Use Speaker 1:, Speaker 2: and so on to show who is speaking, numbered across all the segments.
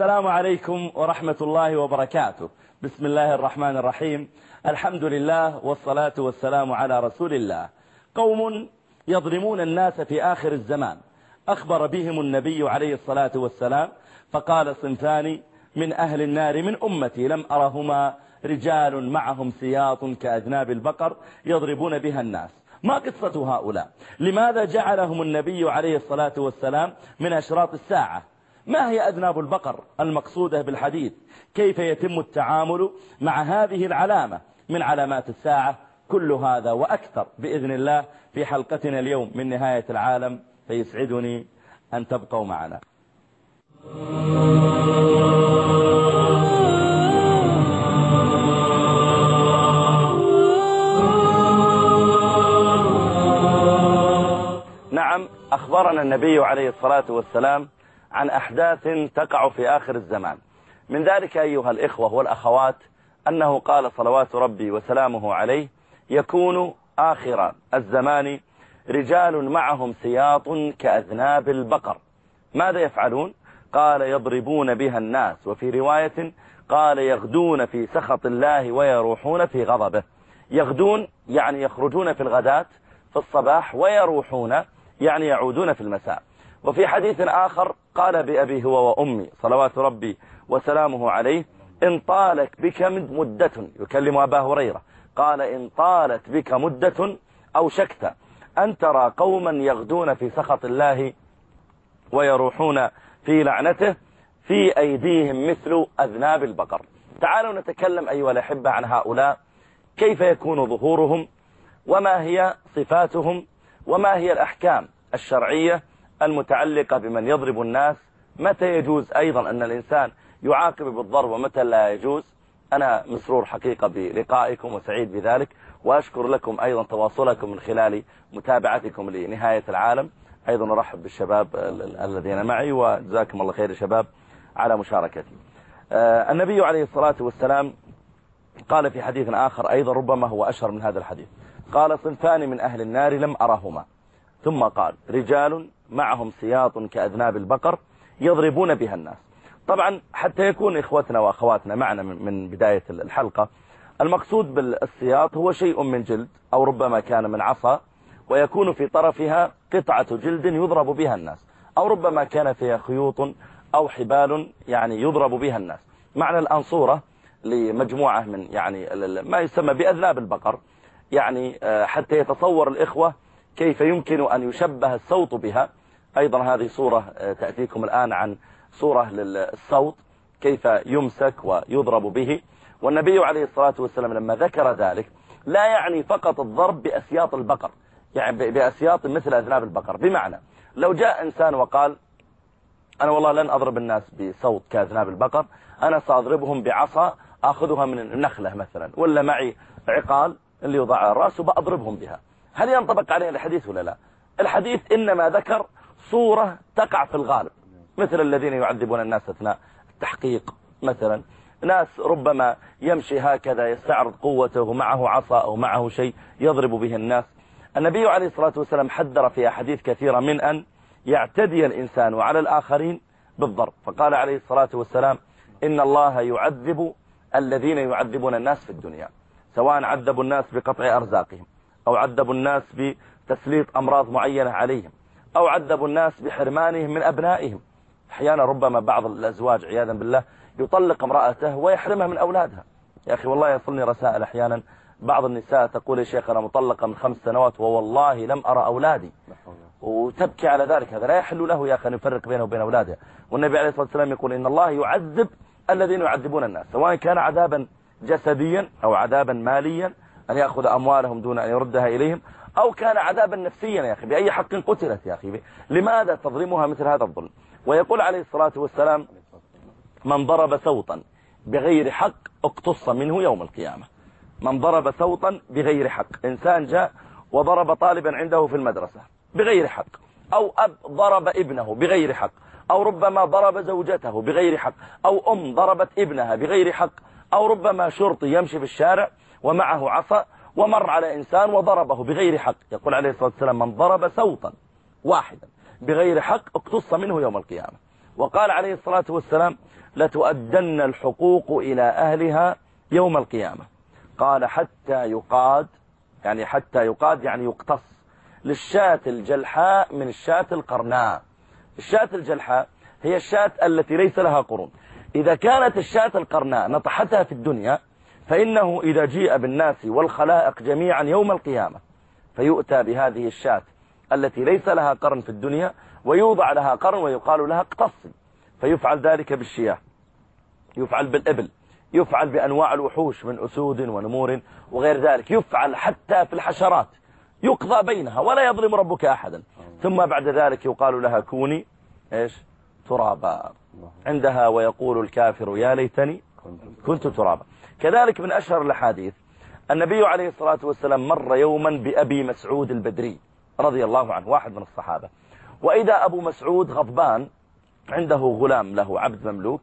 Speaker 1: السلام عليكم ورحمة الله وبركاته. بسم الله الرحمن الرحيم. الحمد لله والصلاة والسلام على رسول الله. قوم يظلمون الناس في آخر الزمان. أخبر بهم النبي عليه الصلاة والسلام فقال صنفان من أهل النار من أمتي لم أرهما رجال معهم سياط كأذناب البقر يضربون بها الناس. ما قصة هؤلاء؟ لماذا جعلهم النبي عليه الصلاة والسلام من أشراط الساعة؟ ما هي أذناب البقر المقصودة بالحديث؟ كيف يتم التعامل مع هذه العلامة من علامات الساعة؟ كل هذا وأكثر بإذن الله في حلقتنا اليوم من نهاية العالم فيسعدني أن تبقوا معنا. نعم أخبرنا النبي عليه الصلاة والسلام عن أحداث تقع في آخر الزمان. من ذلك أيها الإخوة والأخوات أنه قال صلوات ربي وسلامه عليه يكون آخر الزمان رجال معهم سياط كأذناب البقر. ماذا يفعلون؟ قال يضربون بها الناس وفي رواية قال يغدون في سخط الله ويروحون في غضبه. يغدون يعني يخرجون في الغداة في الصباح ويروحون يعني يعودون في المساء. وفي حديث آخر قال بأبي هو وأمي صلوات ربي وسلامه عليه إن طالت بك مدة يكلم أبا هريرة قال إن طالت بك مدة أوشكت أن ترى قوما يغدون في سخط الله ويروحون في لعنته في أيديهم مثل أذناب البقر. تعالوا نتكلم أيها الأحبة عن هؤلاء كيف يكون ظهورهم وما هي صفاتهم وما هي الأحكام الشرعية المتعلقة بمن يضرب الناس متى يجوز أيضا أن الإنسان يعاقب بالضرب ومتى لا يجوز؟ أنا مسرور حقيقة بلقائكم وسعيد بذلك وأشكر لكم أيضا تواصلكم من خلال متابعتكم لنهاية العالم. أيضا أرحب بالشباب الذين معي وجزاكم الله خير شباب على مشاركتي. آه، النبي عليه الصلاة والسلام قال في حديث آخر أيضا ربما هو أشهر من هذا الحديث. قال صنفان من أهل النار لم أرهما ثم قال رجال معهم سياط كأذناب البقر يضربون بها الناس. طبعا حتى يكون إخوتنا وأخواتنا معنا من بداية الحلقة المقصود بالسياط هو شيء من جلد أو ربما كان من عصا ويكون في طرفها قطعة جلد يضرب بها الناس أو ربما كان فيها خيوط أو حبال يعني يضرب بها الناس. معنى الأنصورة لمجموعة من يعني ما يسمى بأذناب البقر. يعني آه، حتى يتصور الإخوة كيف يمكن أن يشبه السوط بها. أيضا هذه صورة آه، تأتيكم الآن عن صورة للصوت كيف يمسك ويضرب به. والنبي عليه الصلاة والسلام لما ذكر ذلك لا يعني فقط الضرب بأسياط البقر يعني بأسياط مثل أذناب البقر. بمعنى لو جاء إنسان وقال أنا والله لن أضرب الناس بصوت كأذناب البقر أنا سأضربهم بعصا أخذها من النخلة مثلا ولا معي عقال اللي يوضع على الرأس وبأضربهم بها. هل ينطبق عليه الحديث ولا لا؟ الحديث إنما ذكر صورة تقع في الغالب. مثل الذين يعذبون الناس أثناء التحقيق. مثلا ناس ربما يمشي هكذا يستعرض قوته معه عصا أو معه شيء يضرب به الناس. النبي عليه الصلاة والسلام حذر في أحاديث كثيرة من أن يعتدي الإنسان على الآخرين بالضرب. فقال عليه الصلاة والسلام إن الله يعذب الذين يعذبون الناس في الدنيا سواء عذبوا الناس بقطع أرزاقهم أو عذبوا الناس بتسليط أمراض معينة عليهم. أو عذبوا الناس بحرمانهم من أبنائهم. أحيانا ربما بعض الأزواج عياذا بالله يطلق امرأته ويحرمها من أولادها. يا أخي والله يصلني رسائل أحيانا. بعض النساء تقول يا شيخ أنا مطلقة من خمس سنوات ووالله لم أرى أولادي. وتبكي على ذلك. هذا لا يحل له يا أخي أن يفرق بينه وبين أولادها والنبي عليه الصلاة والسلام يقول إن الله يعذب الذين يعذبون الناس. سواء كان عذابا جسديا أو عذابا ماليا أن يأخذ أموالهم دون أن يردها إليهم أو كان عذابا نفسيا يا أخي بأي حق قتلت يا أخي لماذا تظلمها مثل هذا الظلم؟ ويقول عليه الصلاة والسلام من ضرب سوطا بغير حق اقتص منه يوم القيامة. من ضرب سوطا بغير حق. إنسان جاء وضرب طالبا عنده في المدرسة بغير حق أو أب ضرب ابنه بغير حق أو ربما ضرب زوجته بغير حق أو أم ضربت ابنها بغير حق أو ربما شرطي يمشي في الشارع ومعه عصا ومر على إنسان وضربه بغير حق. يقول عليه الصلاة والسلام من ضرب سوطا واحدا بغير حق اقتص منه يوم القيامة. وقال عليه الصلاة والسلام لتؤدن الحقوق إلى أهلها يوم القيامة. قال حتى يقاد يعني حتى يقاد يعني يقتص. للشاة الجلحاء من الشاة القرناء. الشاة الجلحاء هي الشاة التي ليس لها قرون. إذا كانت الشاة القرناء نطحتها في الدنيا فإنه إذا جيء بالناس والخلائق جميعا يوم القيامة فيؤتى بهذه الشاة التي ليس لها قرن في الدنيا ويوضع لها قرن ويقال لها اقتصي فيفعل ذلك بالشياه. يفعل بالإبل. يفعل بأنواع الوحوش من أسود ونمور وغير ذلك. يفعل حتى في الحشرات. يقضى بينها ولا يظلم ربك أحدا. ثم بعد ذلك يقال لها كوني إيش؟ ترابا. عندها ويقول الكافر يا ليتني كنت ترابا. كذلك من أشهر الأحاديث النبي عليه الصلاة والسلام مر يوما بأبي مسعود البدري رضي الله عنه واحد من الصحابة. وإذا أبو مسعود غضبان عنده غلام له عبد مملوك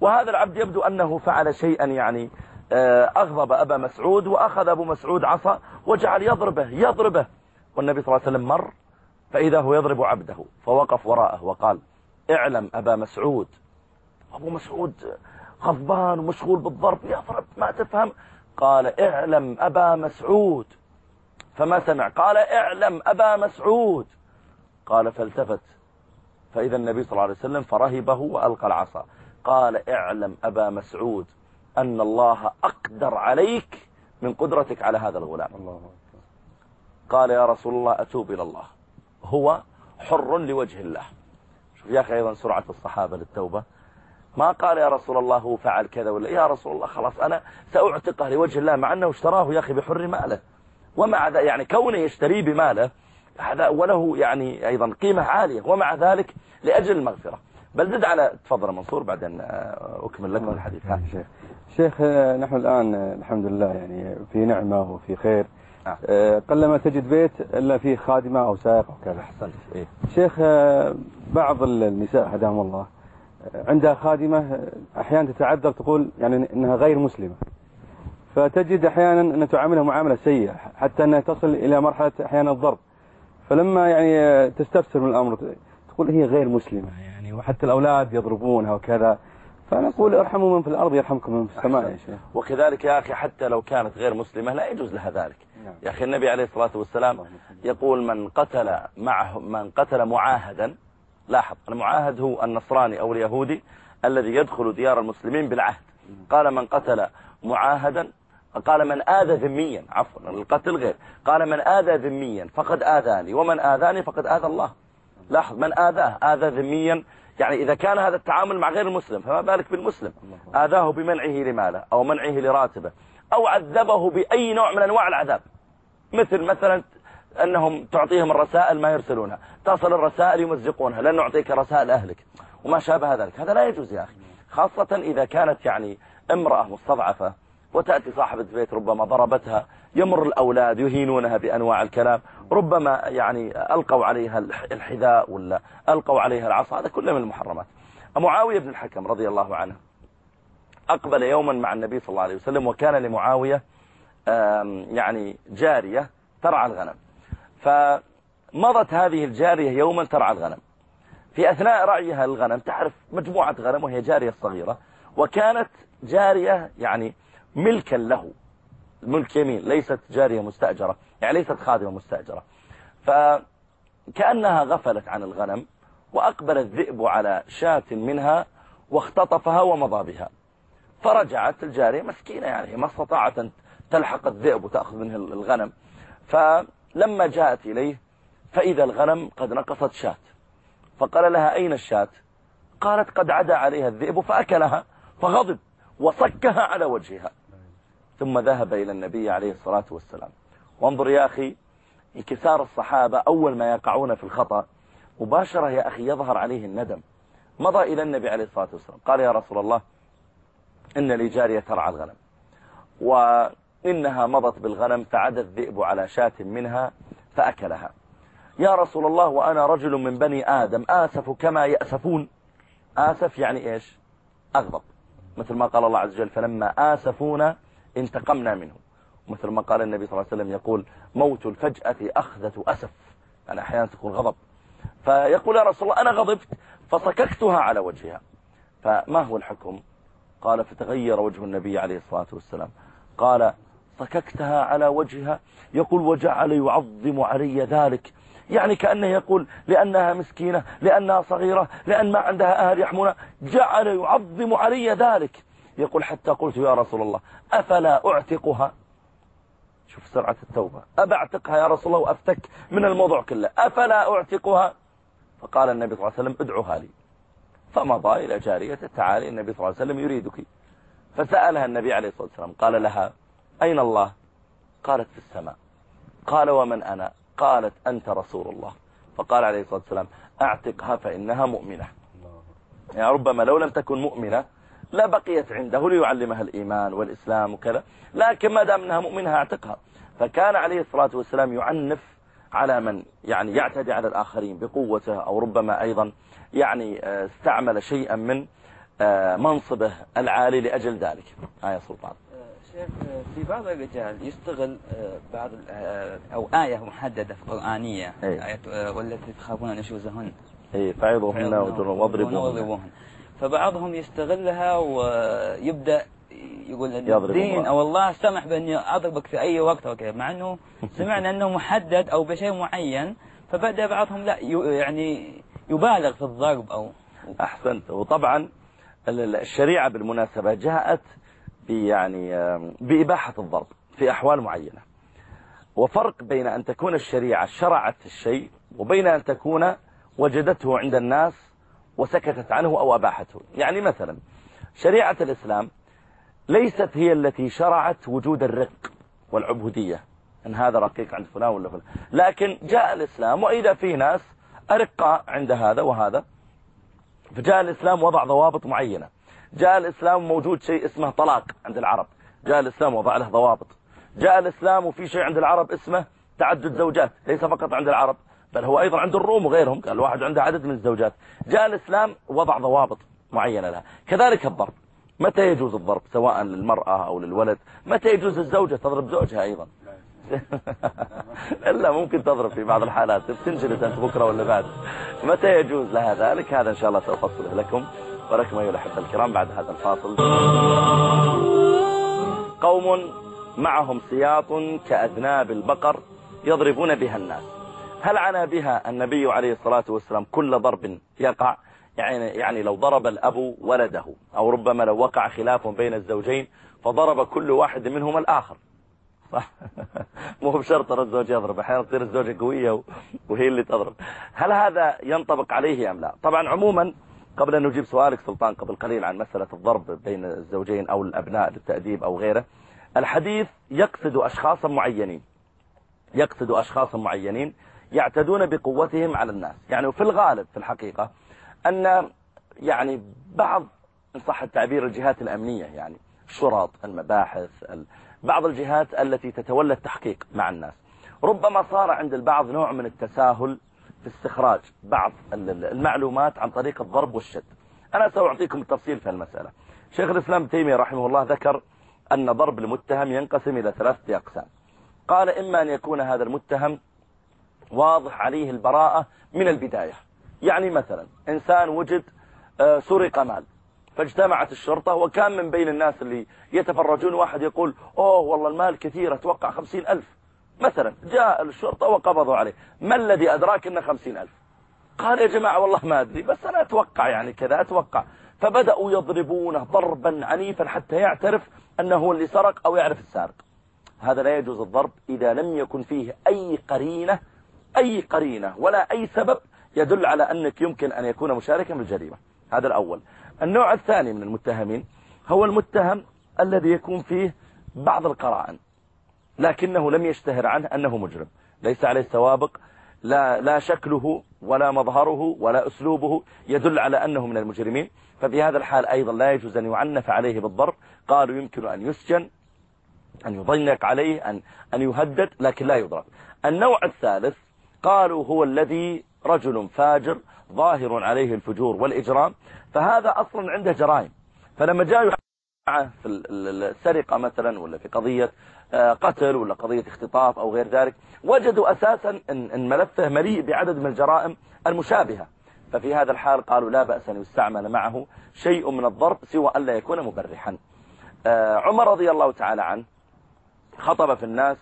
Speaker 1: وهذا العبد يبدو أنه فعل شيئا يعني آه، أغضب أبا مسعود وأخذ أبو مسعود عصا وجعل يضربه يضربه. والنبي صلى الله عليه وسلم مر فإذا هو يضرب عبده فوقف وراءه وقال اعلم أبا مسعود. أبو مسعود غضبان ومشغول بالضرب يا فرد ما تفهم. قال اعلم أبا مسعود. فما سمع؟ قال اعلم أبا مسعود. قال فالتفت. فإذا النبي صلى الله عليه وسلم فرهبه وألقى العصا. قال اعلم أبا مسعود أن الله أقدر عليك من قدرتك على هذا الغلام. الله قال يا رسول الله أتوب إلى الله. هو حر لوجه الله. شوف يا أخي أيضا سرعة الصحابة للتوبة. ما قال يا رسول الله فعل كذا ولا يا رسول الله خلاص أنا سأعتقه لوجه الله مع أنه اشتراه يا أخي بحر ماله. ومع ذا يعني كونه يشتريه بماله هذا وله يعني أيضا قيمة عالية. ومع ذلك لأجل المغفرة. بل زد على تفضل منصور بعدين آه، أكمل لكم آه، الحديث.
Speaker 2: آه، شيخ. شيخ نحن الآن الحمد لله يعني في نعمة وفي خير. آه. قلما تجد بيت إلا فيه خادمة أو سائق أو كذا.
Speaker 1: أحسنت. إيه.
Speaker 2: شيخ بعض النساء هداهم الله. عندها خادمة أحيانا تتعذر تقول يعني أنها غير مسلمة. فتجد أحيانا أن تعاملها معاملة سيئة حتى أنها تصل إلى مرحلة أحيانا الضرب. فلما يعني تستفسر من الأمر تقول هي غير مسلمة. يعني وحتى الأولاد يضربونها وكذا. فنقول ارحموا من في الأرض يرحمكم من في السماء. يا شيخ.
Speaker 1: وكذلك يا أخي حتى لو كانت غير مسلمة لا يجوز لها ذلك. نعم. يا أخي النبي عليه الصلاة والسلام يقول من قتل معه من قتل معاهدا لاحظ المعاهد هو النصراني أو اليهودي الذي يدخل ديار المسلمين بالعهد. قال من قتل معاهدا قال من آذى ذميا عفوا القتل غير. قال من آذى ذميا فقد آذاني ومن آذاني فقد آذى الله. لاحظ من آذاه؟ آذى ذميا يعني إذا كان هذا التعامل مع غير المسلم فما بالك بالمسلم؟ آذاه بمنعه لماله أو منعه لراتبه. أو عذبه بأي نوع من أنواع العذاب. مثل مثلا أنهم تعطيهم الرسائل ما يرسلونها. تصل الرسائل يمزقونها. لن نعطيك رسائل أهلك. وما شابه ذلك. هذا لا يجوز يا أخي. خاصة إذا كانت يعني امرأة مستضعفة وتأتي صاحبة بيت ربما ضربتها يمر الأولاد يهينونها بأنواع الكلام. ربما يعني ألقوا عليها الحذاء ولا ألقوا عليها العصا. هذا كله من المحرمات. معاوية بن الحكم رضي الله عنه أقبل يوما مع النبي صلى الله عليه وسلم وكان لمعاوية يعني جارية ترعى الغنم. فمضت هذه الجارية يوما ترعى الغنم. في أثناء رعيها الغنم تعرف مجموعة غنم وهي جارية صغيرة وكانت جارية يعني ملكا له. ملك يمين ليست جارية مستأجرة يعني ليست خادمة مستأجرة. فكأنها غفلت عن الغنم وأقبل الذئب على شاة منها واختطفها ومضى بها. فرجعت الجارية مسكينة يعني ما استطاعت أن تلحق الذئب وتأخذ منه الغنم. فأخذت لما جاءت إليه فإذا الغنم قد نقصت شاة. فقال لها أين الشاة؟ قالت قد عدى عليها الذئب فأكلها فغضب وصكها على وجهها. ثم ذهب إلى النبي عليه الصلاة والسلام. وانظر يا أخي انكسار الصحابة أول ما يقعون في الخطأ مباشرة يا أخي يظهر عليه الندم. مضى إلى النبي عليه الصلاة والسلام. قال يا رسول الله إن لي جارية ترعى الغنم. وقال إنها مضت بالغنم فعد الذئب على شاة منها فأكلها. يا رسول الله وأنا رجل من بني آدم آسف كما يأسفون. آسف يعني إيش؟ أغضب. مثل ما قال الله عز وجل فلما آسفونا انتقمنا منه مثل ما قال النبي صلى الله عليه وسلم يقول موت الفجأة أخذة أسف. أنا أحيانا تكون غضب. فيقول يا رسول الله أنا غضبت فصككتها على وجهها. فما هو الحكم؟ قال فتغير وجه النبي عليه الصلاة والسلام. قال فككتها على وجهها. يقول وجعل يعظم علي ذلك. يعني كأنه يقول لأنها مسكينة لأنها صغيرة لأن ما عندها أهل يحمونها جعل يعظم علي ذلك. يقول حتى قلت يا رسول الله أفلا أعتقها؟ شوف سرعة التوبة. أبعتقها يا رسول الله وأفتك من الموضوع كله. أفلا أعتقها؟ فقال النبي صلى الله عليه وسلم ادعوها لي. فمضى إلى جارية تعالي النبي صلى الله عليه وسلم يريدك. فسألها النبي عليه الصلاة والسلام قال لها أين الله؟ قالت في السماء. قال ومن أنا؟ قالت أنت رسول الله. فقال عليه الصلاة والسلام أعتقها فإنها مؤمنة. يعني ربما لو لم تكن مؤمنة لا بقيت عنده ليعلمها الإيمان والإسلام وكذا. لكن ما دام أنها مؤمنة أعتقها فكان عليه الصلاة والسلام يعنف على من يعني يعتدي على الآخرين بقوته أو ربما أيضا يعني آه، استعمل شيئا من آه، منصبه العالي لأجل ذلك. آية سلطان.
Speaker 3: آه، في بعض الرجال يستغل آه، بعض آه، أو آية محددة في
Speaker 1: قرانيه
Speaker 3: آية والتي تخافون نشوزهن
Speaker 1: أي فعظوهن واضربوهن.
Speaker 3: فبعضهم يستغلها ويبدأ يقول
Speaker 1: أن
Speaker 3: الدين أو الله سمح باني اضربك في أي وقت وكذا مع إنه سمعنا إنه محدد أو بشيء معين فبدأ بعضهم لا يعني يبالغ في الضرب أو
Speaker 1: أحسنت. وطبعا الشريعة بالمناسبة جاءت يعني بإباحة الضرب في أحوال معينة. وفرق بين أن تكون الشريعة شرعت الشيء وبين أن تكون وجدته عند الناس وسكتت عنه أو أباحته. يعني مثلا شريعة الإسلام ليست هي التي شرعت وجود الرق والعبودية. أن هذا رقيق عند فلان ولا فلان. لكن جاء الإسلام وإذا في ناس أرقى عند هذا وهذا فجاء الإسلام وضع ضوابط معينة. جاء الإسلام موجود شيء اسمه طلاق عند العرب. جاء الإسلام وضع له ضوابط. جاء الإسلام وفي شيء عند العرب اسمه تعدد زوجات ليس فقط عند العرب بل هو أيضا عند الروم وغيرهم قال الواحد عنده عدد من الزوجات. جاء الإسلام وضع ضوابط معينة لها. كذلك الضرب. متى يجوز الضرب؟ سواء للمرأة أو للولد. متى يجوز الزوجة؟ تضرب زوجها أيضا. إلا ممكن تضرب في بعض الحالات. بتنجلس أنت بكرة ولا بعد. متى يجوز لها ذلك؟ هذا إن شاء الله سأفصله لكم. ولكم أيها الأحبة الكرام بعد هذا الفاصل. قوم معهم سياط كأذناب البقر يضربون بها الناس. هل عنا بها النبي عليه الصلاة والسلام كل ضرب يقع؟ يعني, يعني لو ضرب الأب ولده أو ربما لو وقع خلاف بين الزوجين فضرب كل واحد منهما الآخر. صح مو بشرط الزوج يضرب أحيانا تصير الزوجة قوية وهي اللي تضرب. هل هذا ينطبق عليه أم لا؟ طبعا عموما قبل أن نجيب سؤالك سلطان قبل قليل عن مسألة الضرب بين الزوجين أو الأبناء للتأديب أو غيره. الحديث يقصد أشخاصا معينين يقصد أشخاصا معينين يعتدون بقوتهم على الناس. يعني في الغالب في الحقيقة أن يعني بعض إن صح التعبير الجهات الأمنية يعني الشرط المباحث بعض الجهات التي تتولى التحقيق مع الناس. ربما صار عند البعض نوع من التساهل في استخراج بعض المعلومات عن طريق الضرب والشد. أنا سأعطيكم التفصيل في المسألة. شيخ الإسلام تيمية رحمه الله ذكر أن ضرب المتهم ينقسم إلى ثلاثة أقسام. قال إما أن يكون هذا المتهم واضح عليه البراءة من البداية. يعني مثلا إنسان وجد آه، سرق مال فاجتمعت الشرطة وكان من بين الناس اللي يتفرجون واحد يقول أوه والله المال كثير أتوقع خمسين ألف. مثلا جاء الشرطة وقبضوا عليه. ما الذي أدراك إنه خمسين ألف؟ قال يا جماعة والله ما أدري بس أنا أتوقع يعني كذا أتوقع. فبدأوا يضربونه ضربا عنيفا حتى يعترف أنه هو اللي سرق أو يعرف السارق. هذا لا يجوز الضرب إذا لم يكن فيه أي قرينة أي قرينة ولا أي سبب يدل على أنك يمكن أن يكون مشاركا بالجريمة. هذا الأول. النوع الثاني من المتهمين هو المتهم الذي يكون فيه بعض القرائن. لكنه لم يشتهر عنه أنه مجرم. ليس عليه سوابق لا, لا شكله ولا مظهره ولا أسلوبه يدل على أنه من المجرمين. ففي هذا الحال أيضا لا يجوز أن يعنف عليه بالضر قالوا يمكن أن يسجن أن يضنك عليه أن, أن يهدد لكن لا يضرب. النوع الثالث قالوا هو الذي رجل فاجر ظاهر عليه الفجور والإجرام فهذا أصلا عنده جرائم. فلما جاء في السرقة مثلا ولا في قضية آه، قتل ولا قضية اختطاف أو غير ذلك وجدوا أساسا أن ملفه مليء بعدد من الجرائم المشابهة. ففي هذا الحال قالوا لا بأس أن يستعمل معه شيء من الضرب سوى أن لا يكون مبرحا. آه، عمر رضي الله تعالى عنه خطب في الناس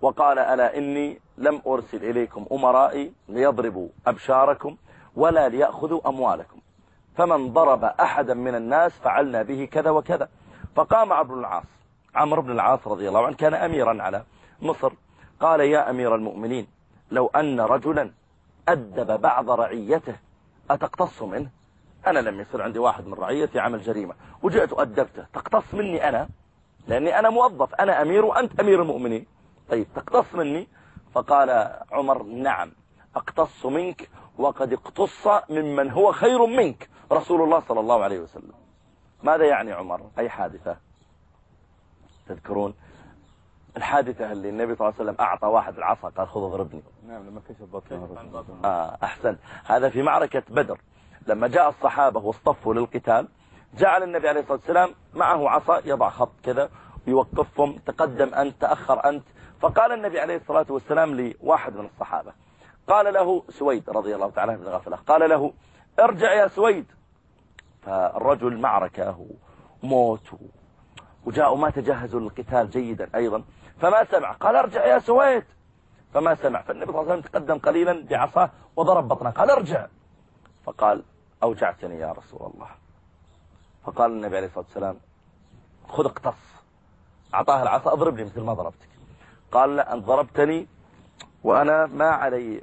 Speaker 1: وقال ألا إني لم أرسل إليكم أمرائي ليضربوا أبشاركم ولا ليأخذوا أموالكم. فمن ضرب أحدا من الناس فعلنا به كذا وكذا. فقام عبد العاص عمرو بن العاص رضي الله عنه كان أميرا على مصر. قال يا أمير المؤمنين لو أن رجلا أدب بعض رعيته أتقتص منه؟ أنا لم يصير عندي واحد من رعيتي عمل جريمة. وجئت أدبته تقتص مني أنا؟ لأني أنا موظف أنا أمير وأنت أمير المؤمنين. طيب تقتص مني؟ فقال عمر نعم أقتص منك وقد اقتص ممن هو خير منك رسول الله صلى الله عليه وسلم. ماذا يعني عمر؟ أي حادثة؟ تذكرون الحادثة اللي النبي صلى الله عليه وسلم أعطى واحد العصا قال خذ اضربني
Speaker 2: نعم لما كشف بطنه.
Speaker 1: آه أحسن. هذا في معركة بدر. لما جاء الصحابة واصطفوا للقتال جعل النبي عليه الصلاة والسلام معه عصا يضع خط كذا ويوقفهم تقدم أنت تأخر أنت. فقال النبي عليه الصلاة والسلام لواحد من الصحابة قال له سويد رضي الله تعالى بن غفلة قال له ارجع يا سويد. فالرجل معركة وموت وجاءوا ما تجهزوا للقتال جيدا أيضا. فما سمع. قال ارجع يا سويد. فما سمع. فالنبي صلى الله عليه وسلم تقدم قليلا بعصاه وضرب بطنه. قال ارجع. فقال أوجعتني يا رسول الله. فقال النبي عليه الصلاة والسلام خذ اقتص. أعطاه العصا. اضربني مثل ما ضربتك. قال لا أنت ضربتني وأنا ما علي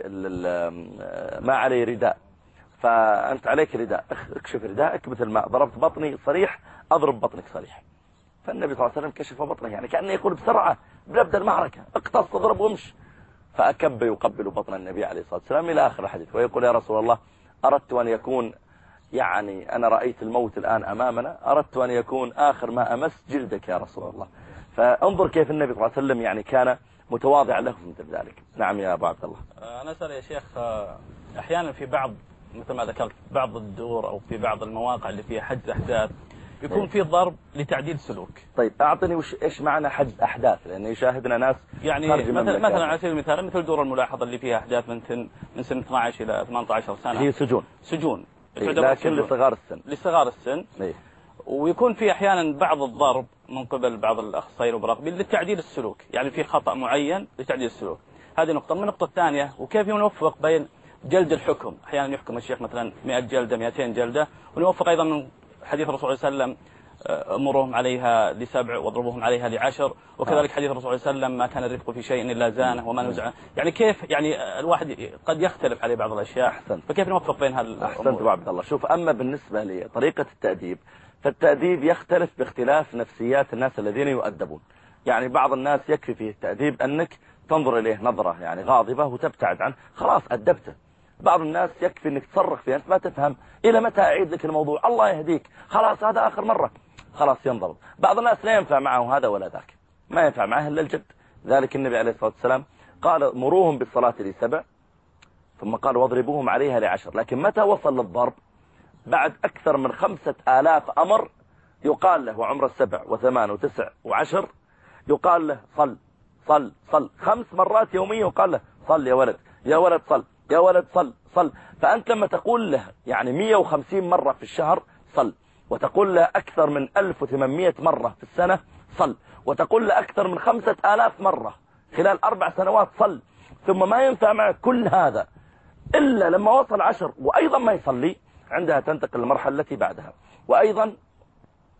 Speaker 1: ما علي رداء. فأنت عليك رداء. اكشف رداءك مثل ما ضربت بطني صريح أضرب بطنك صريح. فالنبي صلى الله عليه وسلم كشف بطنه يعني كأنه يقول بسرعة بنبدأ المعركة اقتص اضرب وامش. فأكب يقبل بطن النبي عليه الصلاة والسلام إلى آخر الحديث ويقول يا رسول الله أردت أن يكون يعني أنا رأيت الموت الآن أمامنا أردت أن يكون آخر ما أمس جلدك يا رسول الله. فانظر كيف النبي صلى الله عليه وسلم يعني كان متواضع له مثل ذلك. نعم يا أبو عبد الله.
Speaker 4: أه، أنا أسأل يا شيخ أه، أحيانا في بعض مثل ما ذكرت بعض الدور أو في بعض المواقع اللي فيها حج أحداث يكون طيب. في ضرب لتعديل سلوك.
Speaker 1: طيب أعطني وش إيش معنى حجز أحداث؟ لأن يشاهدنا ناس
Speaker 4: يعني مثلا مثلا على سبيل المثال مثل دور الملاحظة اللي فيها أحداث من سن من سن 12 إلى 18 سنة.
Speaker 1: هي سجون. إيه، سجون لكن لصغار السن.
Speaker 4: لصغار السن.
Speaker 1: إيه.
Speaker 4: ويكون في أحيانا بعض الضرب من قبل بعض الأخصائيين المراقبين لتعديل السلوك. يعني في خطأ معين لتعديل السلوك. هذه نقطة. من النقطة الثانية وكيف نوفق بين جلد الحكم؟ أحيانا يحكم الشيخ مثلا 100 جلدة 200 جلدة ونوفق أيضا من حديث الرسول صلى الله عليه وسلم آه، أمرهم عليها لسبع واضربوهم عليها لعشر وكذلك آه. حديث الرسول صلى الله عليه وسلم ما كان الرفق في شيء إلا زانه وما نزع. يعني كيف؟ يعني الواحد قد يختلف عليه بعض الأشياء.
Speaker 1: أحسنت.
Speaker 4: فكيف نوفق بين هالأمور؟
Speaker 1: أحسنت عبد الله. شوف أما بالنسبة لطريقة التأديب فالتأديب يختلف باختلاف نفسيات الناس الذين يؤدبون. يعني بعض الناس يكفي فيه التأديب أنك تنظر إليه نظرة يعني غاضبة وتبتعد عنه. خلاص أدبته. بعض الناس يكفي إنك تصرخ فيها أنت ما تفهم إلى متى أعيد لك الموضوع. الله يهديك. خلاص هذا آخر مرة. خلاص ينضرب بعض الناس لا ينفع معه هذا ولا ذاك. ما ينفع معه إلا الجد. ذلك النبي عليه الصلاة والسلام قال مروهم بالصلاة لسبع. ثم قال واضربوهم عليها لعشر. لكن متى وصل للضرب؟ بعد أكثر من خمسة آلاف أمر يقال له عمر السبع وثمان وتسع وعشر يقال له صل صل صل. خمس مرات يوميا يقال له صل يا ولد يا ولد صل. يا ولد صل صل. فأنت لما تقول له يعني 150 مرة في الشهر صل. وتقول له أكثر من 1800 مرة في السنة صل. وتقول له أكثر من 5000 مرة خلال أربع سنوات صل. ثم ما ينفع معك كل هذا إلا لما وصل عشر وأيضا ما يصلي عندها تنتقل المرحلة التي بعدها. وأيضا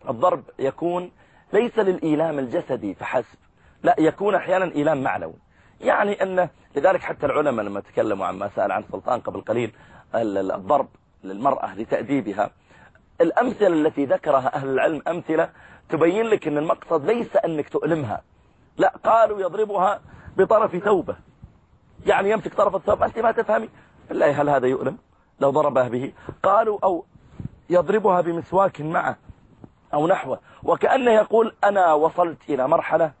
Speaker 1: الضرب يكون ليس للإيلام الجسدي فحسب لا يكون أحيانا إيلام معنوي. يعني أنه لذلك حتى العلماء لما تكلموا عن ما سأل عن سلطان قبل قليل الضرب للمرأة لتأديبها. الأمثلة التي ذكرها أهل العلم أمثلة تبين لك أن المقصد ليس أنك تؤلمها. لا قالوا يضربها بطرف ثوبه. يعني يمسك طرف الثوب أنت ما تفهمي؟ بالله هل هذا يؤلم؟ لو ضربها به. قالوا أو يضربها بمسواك معه أو نحوه. وكأنه يقول أنا وصلت إلى مرحلة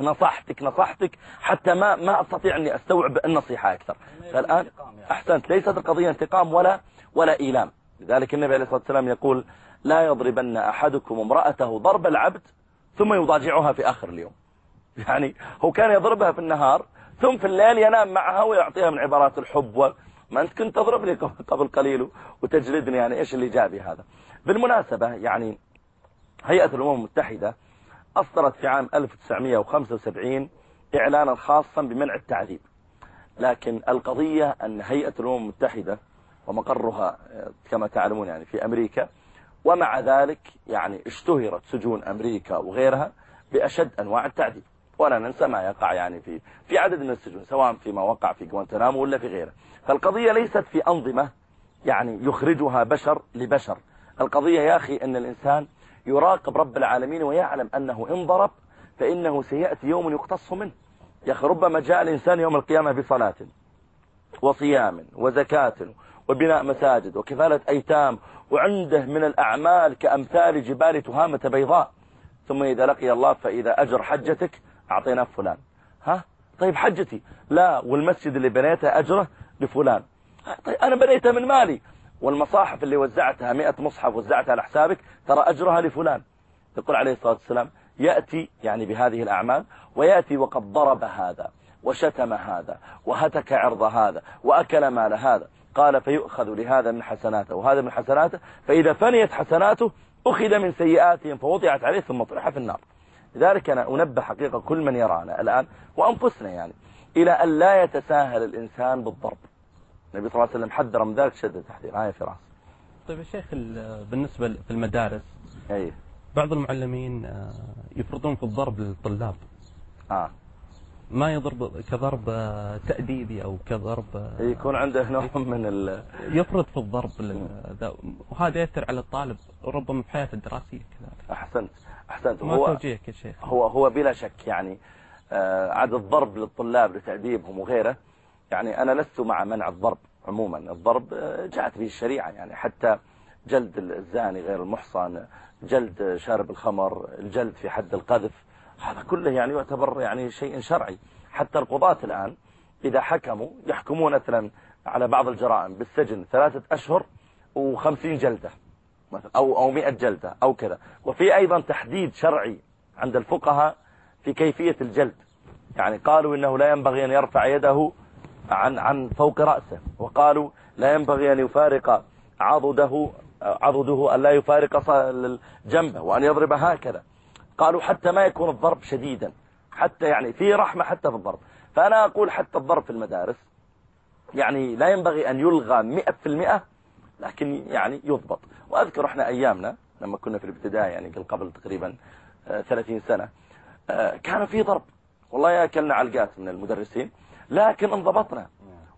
Speaker 1: نصحتك نصحتك حتى ما ما أستطيع أني أستوعب النصيحة أكثر. فالآن أحسنت ليست القضية انتقام ولا ولا إيلام. لذلك النبي عليه الصلاة والسلام يقول لا يضربن أحدكم امرأته ضرب العبد ثم يضاجعها في آخر اليوم. يعني هو كان يضربها في النهار ثم في الليل ينام معها ويعطيها من عبارات الحب ما أنت كنت تضربني قبل قليل وتجلدني يعني إيش اللي جابي هذا بالمناسبة يعني هيئة الأمم المتحدة أصدرت في عام 1975 إعلانا خاصا بمنع التعذيب. لكن القضية أن هيئة الأمم المتحدة ومقرها آه، كما تعلمون يعني في أمريكا ومع ذلك يعني اشتهرت سجون أمريكا وغيرها بأشد أنواع التعذيب. ولا ننسى ما يقع يعني في في عدد من السجون سواء فيما وقع في جوانتنامو ولا في غيره. فالقضية ليست في أنظمة يعني يخرجها بشر لبشر. القضية يا أخي أن الإنسان يراقب رب العالمين ويعلم أنه إن ضرب فإنه سيأتي يوم يقتص منه. يا أخي ربما جاء الإنسان يوم القيامة بصلاة وصيام وزكاة وبناء مساجد وكفالة أيتام وعنده من الأعمال كأمثال جبال تهامة بيضاء. ثم إذا لقي الله فإذا أجر حجتك أعطينا فلان. ها؟ طيب حجتي. لا والمسجد اللي بنيته أجره لفلان. طيب أنا بنيته من مالي. والمصاحف اللي وزعتها 100 مصحف وزعتها على حسابك ترى أجرها لفلان. يقول عليه الصلاة والسلام يأتي يعني بهذه الأعمال ويأتي وقد ضرب هذا وشتم هذا وهتك عرض هذا وأكل مال هذا. قال فيؤخذ لهذا من حسناته وهذا من حسناته فإذا فنيت حسناته أخذ من سيئاتهم فوضعت عليه ثم طرح في النار. لذلك أنا أنبه حقيقة كل من يرانا الآن وأنفسنا يعني إلى أن لا يتساهل الإنسان بالضرب. النبي صلى الله عليه وسلم حذر من ذلك شد التحذير هاي فراس
Speaker 5: طيب يا شيخ بالنسبة في المدارس
Speaker 1: أيه.
Speaker 5: بعض المعلمين آه، يفرضون في الضرب للطلاب.
Speaker 1: آه.
Speaker 5: ما يضرب كضرب آه، تأديبي أو كضرب آه، إيه،
Speaker 1: يكون عنده نوع من ال...
Speaker 5: يفرض في الضرب لل... وهذا يأثر على الطالب ربما في حياته الدراسية كذلك.
Speaker 1: أحسنت. أحسنت.
Speaker 5: ما
Speaker 1: هو...
Speaker 5: توجيهك يا شيخ؟
Speaker 1: هو, هو بلا شك يعني عاد الضرب للطلاب لتأديبهم وغيره يعني أنا لست مع منع الضرب عموما. الضرب آه، جاءت به الشريعة يعني حتى جلد الزاني غير المحصن جلد شارب الخمر الجلد في حد القذف هذا كله يعني يعتبر يعني شيء شرعي. حتى القضاة الآن إذا حكموا يحكمون مثلا على بعض الجرائم بالسجن ثلاثة أشهر وخمسين جلدة مثلا أو, أو مئة جلدة أو كذا. وفي أيضا تحديد شرعي عند الفقهاء في كيفية الجلد. يعني قالوا إنه لا ينبغي أن يرفع يده عن عن فوق رأسه. وقالوا لا ينبغي أن يفارق عضده عضده أن لا يفارق جنبه وأن يضرب هكذا. قالوا حتى ما يكون الضرب شديدا. حتى يعني في رحمة حتى في الضرب. فأنا أقول حتى الضرب في المدارس يعني لا ينبغي أن يلغى مئة في المئة لكن يعني يضبط. وأذكر إحنا أيامنا لما كنا في الابتداء يعني قبل تقريبا آه، 30 سنة آه، كان في ضرب. والله يأكلنا علقات من المدرسين. لكن انضبطنا.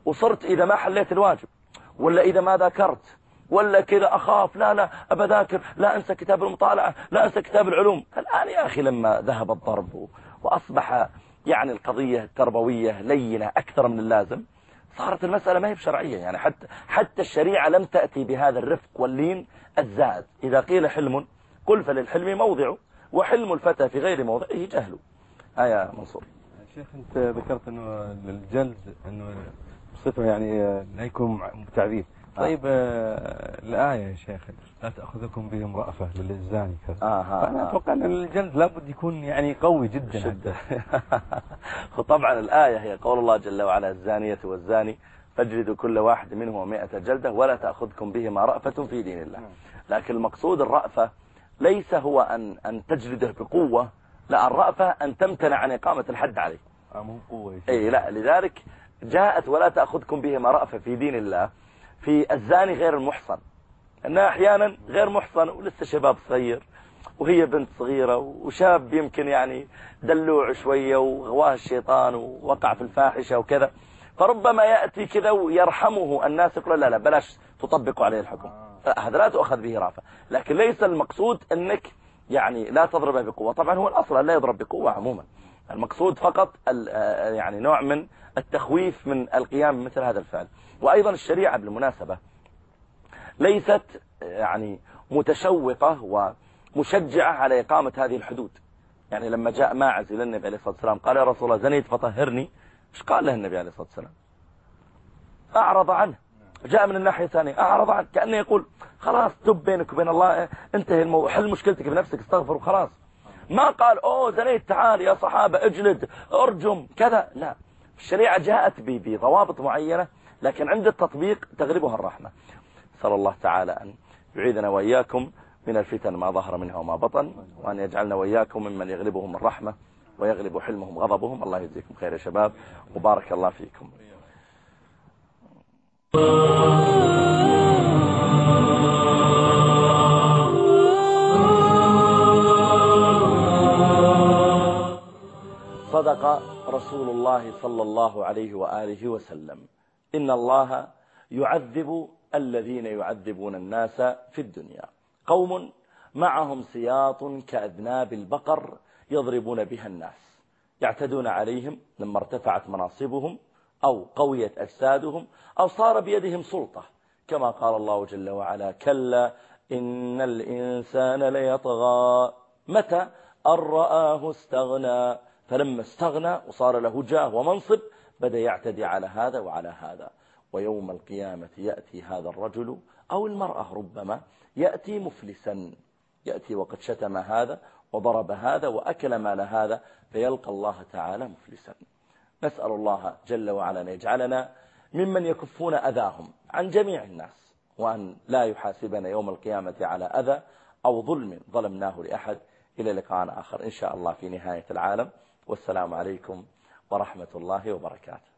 Speaker 1: وصرت إذا ما حليت الواجب ولا إذا ما ذاكرت ولا كذا أخاف لا لا أبذاكر لا أنسى كتاب المطالعة لا أنسى كتاب العلوم. الآن يا أخي لما ذهب الضرب وأصبح يعني القضية التربوية لينة أكثر من اللازم صارت المسألة ما هي بشرعية. يعني حتى, حتى الشريعة لم تأتي بهذا الرفق واللين الزائد إذا قيل حلم قل فللحلم موضعه وحلم الفتى في غير موضعه جهله آه آية منصور.
Speaker 2: شيخ أنت ذكرت إنه الجلد إنه بصفه يعني آه، لا يكون تعذيب آه. طيب آه، الآية يا شيخ لا تأخذكم بهم رأفة للزاني كذا.
Speaker 1: انا
Speaker 2: فأنا أتوقع أن الجلد لابد يكون يعني قوي جدا
Speaker 1: شدة. طبعا الآية هي قول الله جل وعلا الزانية والزاني فاجلدوا كل واحد منهم مئة جلدة ولا تأخذكم بهما رأفة في دين الله. نعم. لكن المقصود الرأفة ليس هو أن, أن تجلده بقوة لا الرأفة أن تمتنع عن إقامة الحد عليه. أي لا لذلك جاءت ولا تأخذكم بهما رأفة في دين الله في الزاني غير المحصن. أنها أحيانا غير محصن ولسه شباب صغير وهي بنت صغيرة وشاب يمكن يعني دلوع شوية وغواه الشيطان ووقع في الفاحشة وكذا. فربما يأتي كذا ويرحمه الناس يقول لا لا بلاش تطبقوا عليه الحكم. هذا لا تؤخذ به رأفة. لكن ليس المقصود أنك يعني لا تضربه بقوة. طبعا هو الأصل لا يضرب بقوة عموما. المقصود فقط آه، يعني نوع من التخويف من القيام مثل هذا الفعل. وأيضا الشريعة بالمناسبة ليست يعني متشوقة ومشجعة على إقامة هذه الحدود. يعني لما جاء ماعز إلى النبي عليه الصلاة والسلام قال يا رسول الله زنيت فطهرني. إيش قال له النبي عليه الصلاة والسلام؟ أعرض عنه. جاء من الناحية الثانية. أعرض عنك. كأنه يقول خلاص تب بينك وبين الله إيه، انتهي المو... حل مشكلتك بنفسك استغفر وخلاص. ما قال أوه زنيت تعال يا صحابة اجلد أرجم كذا. لا. الشريعة جاءت بضوابط معينة لكن عند التطبيق تغلبها الرحمة. صلى الله تعالى أن يعيدنا وإياكم من الفتن ما ظهر منها وما بطن وأن يجعلنا وإياكم ممن يغلبهم الرحمة ويغلب حلمهم غضبهم. الله يجزيكم خير يا شباب وبارك الله فيكم. صدق رسول الله صلى الله عليه وآله وسلم. إن الله يعذب الذين يعذبون الناس في الدنيا. قوم معهم سياط كأذناب البقر يضربون بها الناس. يعتدون عليهم لما ارتفعت مناصبهم أو قويت أجسادهم أو صار بيدهم سلطة. كما قال الله جل وعلا كلا إن الإنسان ليطغى. متى؟ أن رآه استغنى. فلما استغنى وصار له جاه ومنصب بدأ يعتدي على هذا وعلى هذا. ويوم القيامة يأتي هذا الرجل أو المرأة ربما يأتي مفلسا. يأتي وقد شتم هذا وضرب هذا وأكل مال هذا فيلقى الله تعالى مفلسا. نسأل الله جل وعلا أن يجعلنا ممن يكفون أذاهم عن جميع الناس وأن لا يحاسبنا يوم القيامة على أذى أو ظلم ظلمناه لأحد. إلى لقاء آخر إن شاء الله في نهاية العالم. والسلام عليكم ورحمة الله وبركاته.